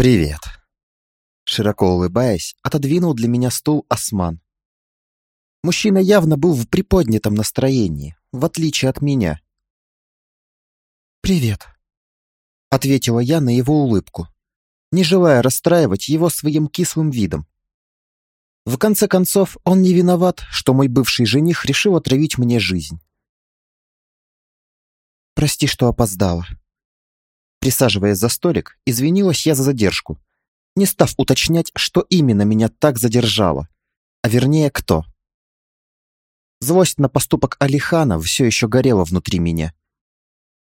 «Привет!» Широко улыбаясь, отодвинул для меня стул Осман. Мужчина явно был в приподнятом настроении, в отличие от меня. «Привет», — ответила я на его улыбку, не желая расстраивать его своим кислым видом. В конце концов, он не виноват, что мой бывший жених решил отравить мне жизнь. «Прости, что опоздала». Присаживаясь за столик, извинилась я за задержку, не став уточнять, что именно меня так задержало, а вернее, кто. Злость на поступок Алихана все еще горела внутри меня.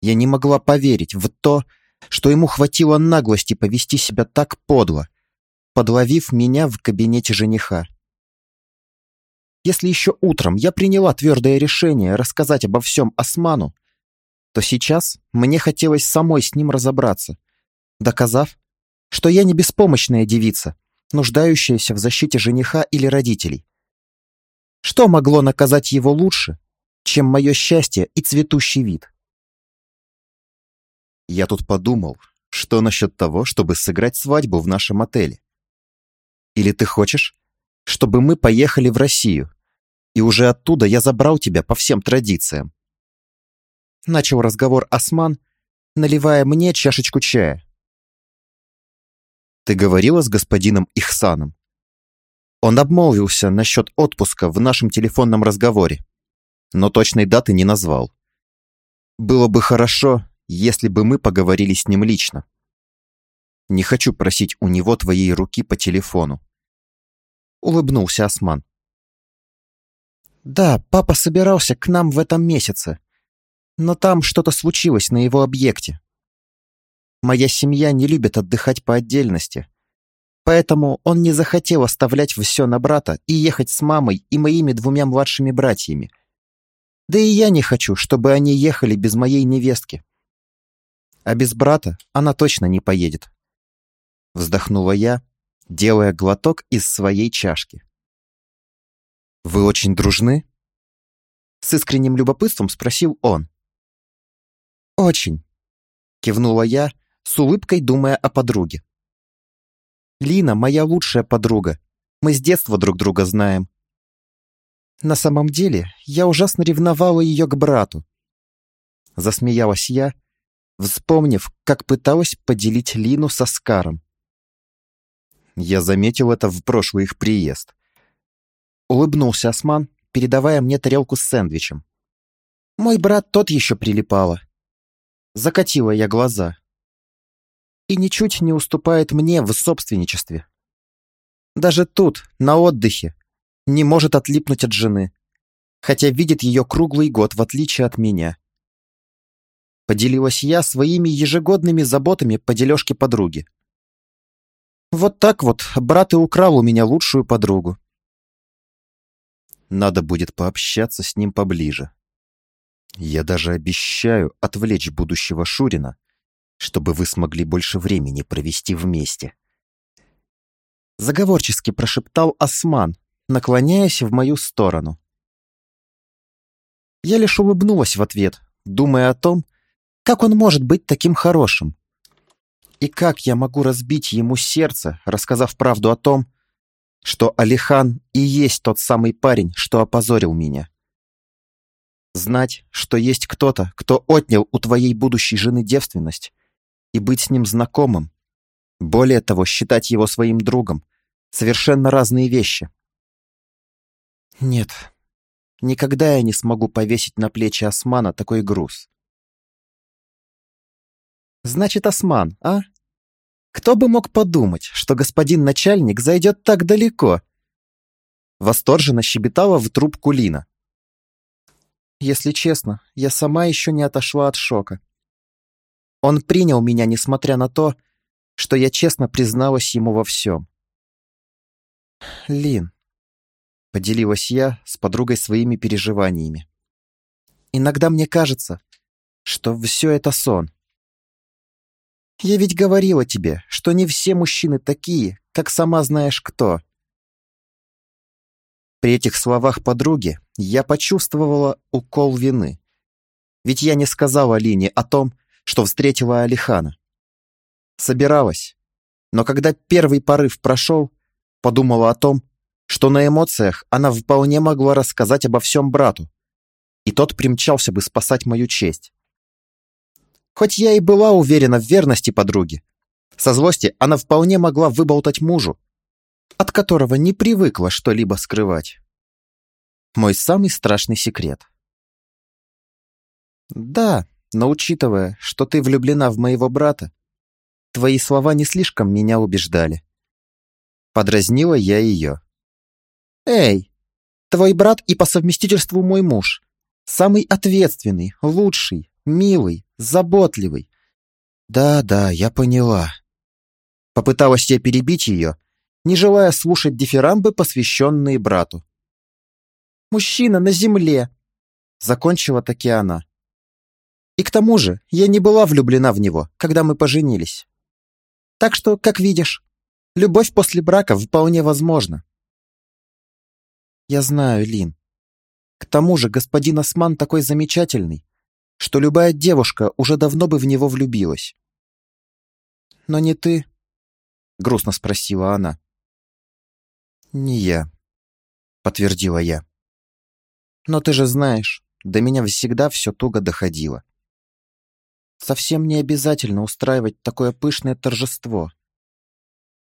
Я не могла поверить в то, что ему хватило наглости повести себя так подло, подловив меня в кабинете жениха. Если еще утром я приняла твердое решение рассказать обо всем Осману, то сейчас мне хотелось самой с ним разобраться, доказав, что я не беспомощная девица, нуждающаяся в защите жениха или родителей. Что могло наказать его лучше, чем мое счастье и цветущий вид? Я тут подумал, что насчет того, чтобы сыграть свадьбу в нашем отеле? Или ты хочешь, чтобы мы поехали в Россию, и уже оттуда я забрал тебя по всем традициям? Начал разговор Осман, наливая мне чашечку чая. Ты говорила с господином Ихсаном? Он обмолвился насчет отпуска в нашем телефонном разговоре, но точной даты не назвал. Было бы хорошо, если бы мы поговорили с ним лично. Не хочу просить у него твоей руки по телефону. Улыбнулся Осман. Да, папа собирался к нам в этом месяце, но там что-то случилось на его объекте. Моя семья не любит отдыхать по отдельности, Поэтому он не захотел оставлять все на брата и ехать с мамой и моими двумя младшими братьями. Да и я не хочу, чтобы они ехали без моей невестки. А без брата она точно не поедет. Вздохнула я, делая глоток из своей чашки. «Вы очень дружны?» С искренним любопытством спросил он. «Очень», — кивнула я, с улыбкой думая о подруге. Лина моя лучшая подруга. Мы с детства друг друга знаем. На самом деле, я ужасно ревновала ее к брату. Засмеялась я, вспомнив, как пыталась поделить Лину со Скаром. Я заметил это в прошлый их приезд. Улыбнулся Осман, передавая мне тарелку с сэндвичем. Мой брат тот еще прилипала. Закатила я глаза и ничуть не уступает мне в собственничестве. Даже тут, на отдыхе, не может отлипнуть от жены, хотя видит ее круглый год, в отличие от меня. Поделилась я своими ежегодными заботами по дележке подруги. Вот так вот брат и украл у меня лучшую подругу. Надо будет пообщаться с ним поближе. Я даже обещаю отвлечь будущего Шурина чтобы вы смогли больше времени провести вместе. Заговорчески прошептал Осман, наклоняясь в мою сторону. Я лишь улыбнулась в ответ, думая о том, как он может быть таким хорошим. И как я могу разбить ему сердце, рассказав правду о том, что Алихан и есть тот самый парень, что опозорил меня. Знать, что есть кто-то, кто отнял у твоей будущей жены девственность, и быть с ним знакомым. Более того, считать его своим другом. Совершенно разные вещи. Нет, никогда я не смогу повесить на плечи Османа такой груз. Значит, Осман, а? Кто бы мог подумать, что господин начальник зайдет так далеко? Восторженно щебетала в трубку Лина. Если честно, я сама еще не отошла от шока. Он принял меня, несмотря на то, что я честно призналась ему во всем. «Лин», — поделилась я с подругой своими переживаниями. «Иногда мне кажется, что все это сон. Я ведь говорила тебе, что не все мужчины такие, как сама знаешь кто». При этих словах подруги я почувствовала укол вины. Ведь я не сказала Лине о том, что встретила Алихана. Собиралась, Но когда первый порыв прошел, подумала о том, что на эмоциях она вполне могла рассказать обо всем брату, и тот примчался бы спасать мою честь. Хоть я и была уверена в верности подруги, со злости она вполне могла выболтать мужу, от которого не привыкла что-либо скрывать. Мой самый страшный секрет. Да, но учитывая, что ты влюблена в моего брата, твои слова не слишком меня убеждали. Подразнила я ее. Эй, твой брат и по совместительству мой муж. Самый ответственный, лучший, милый, заботливый. Да-да, я поняла. Попыталась я перебить ее, не желая слушать дифирамбы, посвященные брату. «Мужчина на земле!» Закончила таки она. И к тому же я не была влюблена в него, когда мы поженились. Так что, как видишь, любовь после брака вполне возможна. Я знаю, Лин. К тому же господин Осман такой замечательный, что любая девушка уже давно бы в него влюбилась. Но не ты, грустно спросила она. Не я, подтвердила я. Но ты же знаешь, до меня всегда все туго доходило. Совсем не обязательно устраивать такое пышное торжество.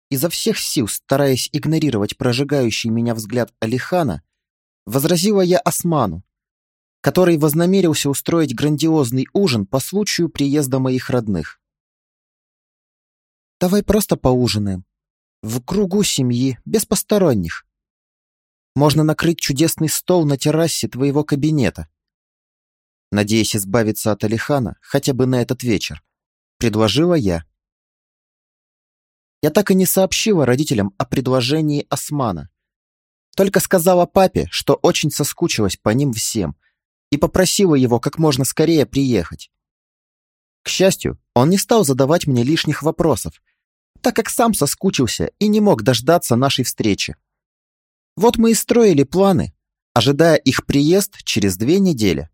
Изо всех сил, стараясь игнорировать прожигающий меня взгляд Алихана, возразила я Осману, который вознамерился устроить грандиозный ужин по случаю приезда моих родных. «Давай просто поужинаем. В кругу семьи, без посторонних. Можно накрыть чудесный стол на террасе твоего кабинета надеясь избавиться от Алихана хотя бы на этот вечер, предложила я. Я так и не сообщила родителям о предложении Османа. Только сказала папе, что очень соскучилась по ним всем и попросила его как можно скорее приехать. К счастью, он не стал задавать мне лишних вопросов, так как сам соскучился и не мог дождаться нашей встречи. Вот мы и строили планы, ожидая их приезд через две недели.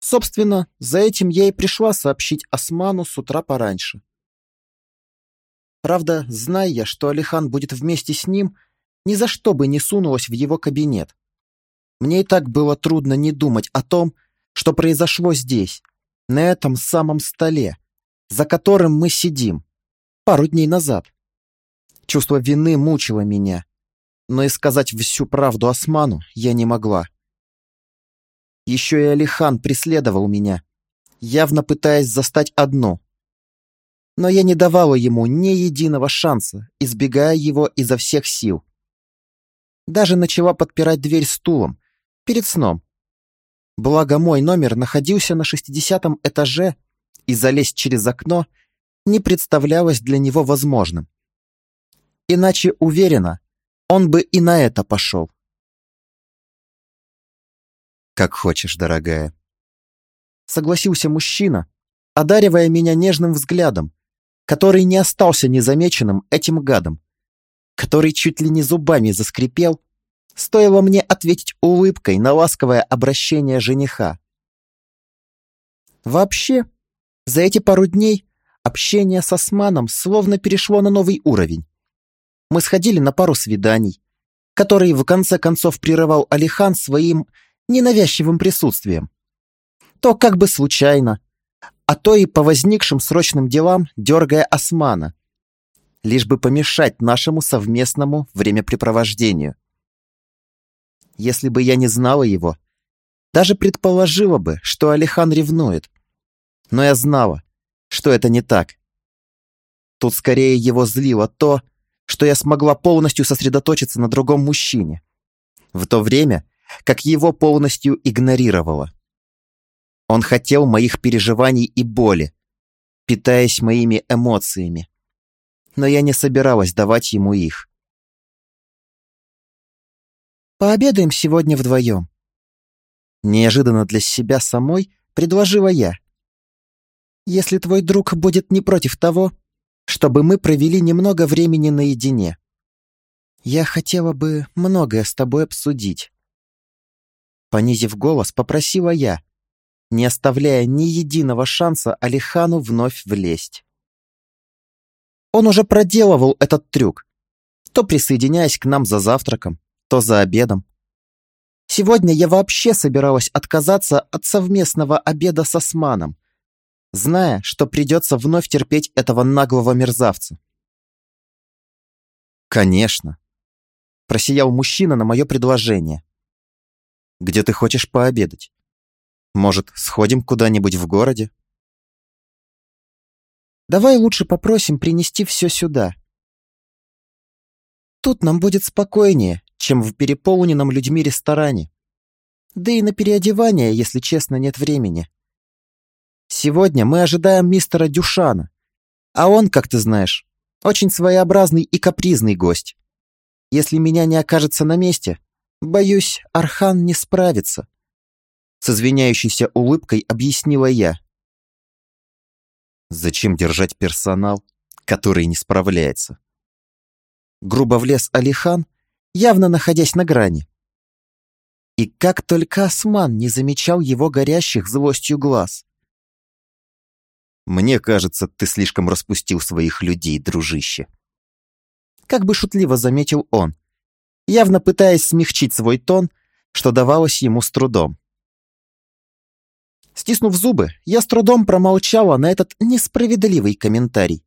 Собственно, за этим я и пришла сообщить Осману с утра пораньше. Правда, зная я, что Алихан будет вместе с ним, ни за что бы не сунулась в его кабинет. Мне и так было трудно не думать о том, что произошло здесь, на этом самом столе, за которым мы сидим, пару дней назад. Чувство вины мучило меня, но и сказать всю правду Осману я не могла. Еще и Алихан преследовал меня, явно пытаясь застать одну. Но я не давала ему ни единого шанса, избегая его изо всех сил. Даже начала подпирать дверь стулом, перед сном. Благо мой номер находился на шестидесятом этаже, и залезть через окно не представлялось для него возможным. Иначе, уверена, он бы и на это пошел. «Как хочешь, дорогая». Согласился мужчина, одаривая меня нежным взглядом, который не остался незамеченным этим гадом, который чуть ли не зубами заскрипел, стоило мне ответить улыбкой на ласковое обращение жениха. Вообще, за эти пару дней общение с Османом словно перешло на новый уровень. Мы сходили на пару свиданий, которые в конце концов прерывал Алихан своим ненавязчивым присутствием. То как бы случайно, а то и по возникшим срочным делам, дергая османа, лишь бы помешать нашему совместному времяпрепровождению. Если бы я не знала его, даже предположила бы, что Алихан ревнует. Но я знала, что это не так. Тут скорее его злило то, что я смогла полностью сосредоточиться на другом мужчине. В то время, как его полностью игнорировала. Он хотел моих переживаний и боли, питаясь моими эмоциями. Но я не собиралась давать ему их. «Пообедаем сегодня вдвоем». Неожиданно для себя самой предложила я. «Если твой друг будет не против того, чтобы мы провели немного времени наедине. Я хотела бы многое с тобой обсудить. Понизив голос, попросила я, не оставляя ни единого шанса Алихану вновь влезть. Он уже проделывал этот трюк, то присоединяясь к нам за завтраком, то за обедом. Сегодня я вообще собиралась отказаться от совместного обеда с Османом, зная, что придется вновь терпеть этого наглого мерзавца. «Конечно», — просиял мужчина на мое предложение. «Где ты хочешь пообедать? Может, сходим куда-нибудь в городе?» «Давай лучше попросим принести все сюда. Тут нам будет спокойнее, чем в переполненном людьми ресторане. Да и на переодевание, если честно, нет времени. Сегодня мы ожидаем мистера Дюшана, а он, как ты знаешь, очень своеобразный и капризный гость. Если меня не окажется на месте, боюсь, Архан не справится. С извиняющейся улыбкой объяснила я. Зачем держать персонал, который не справляется? Грубо влез Алихан, явно находясь на грани. И как только Осман не замечал его горящих злостью глаз. Мне кажется, ты слишком распустил своих людей, дружище. Как бы шутливо заметил он, явно пытаясь смягчить свой тон, что давалось ему с трудом. Стиснув зубы, я с трудом промолчала на этот несправедливый комментарий,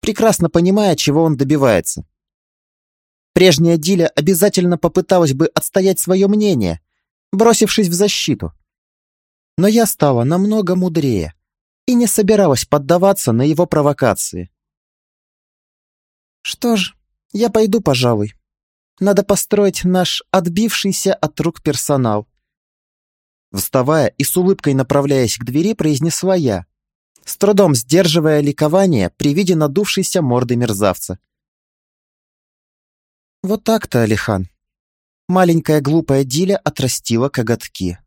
прекрасно понимая, чего он добивается. Прежняя Диля обязательно попыталась бы отстоять свое мнение, бросившись в защиту. Но я стала намного мудрее и не собиралась поддаваться на его провокации. Что ж, я пойду, пожалуй. Надо построить наш отбившийся от рук персонал. Вставая и с улыбкой направляясь к двери, произнесла я, с трудом сдерживая ликование при виде надувшейся морды мерзавца. Вот так-то, Алихан. Маленькая глупая Диля отрастила коготки.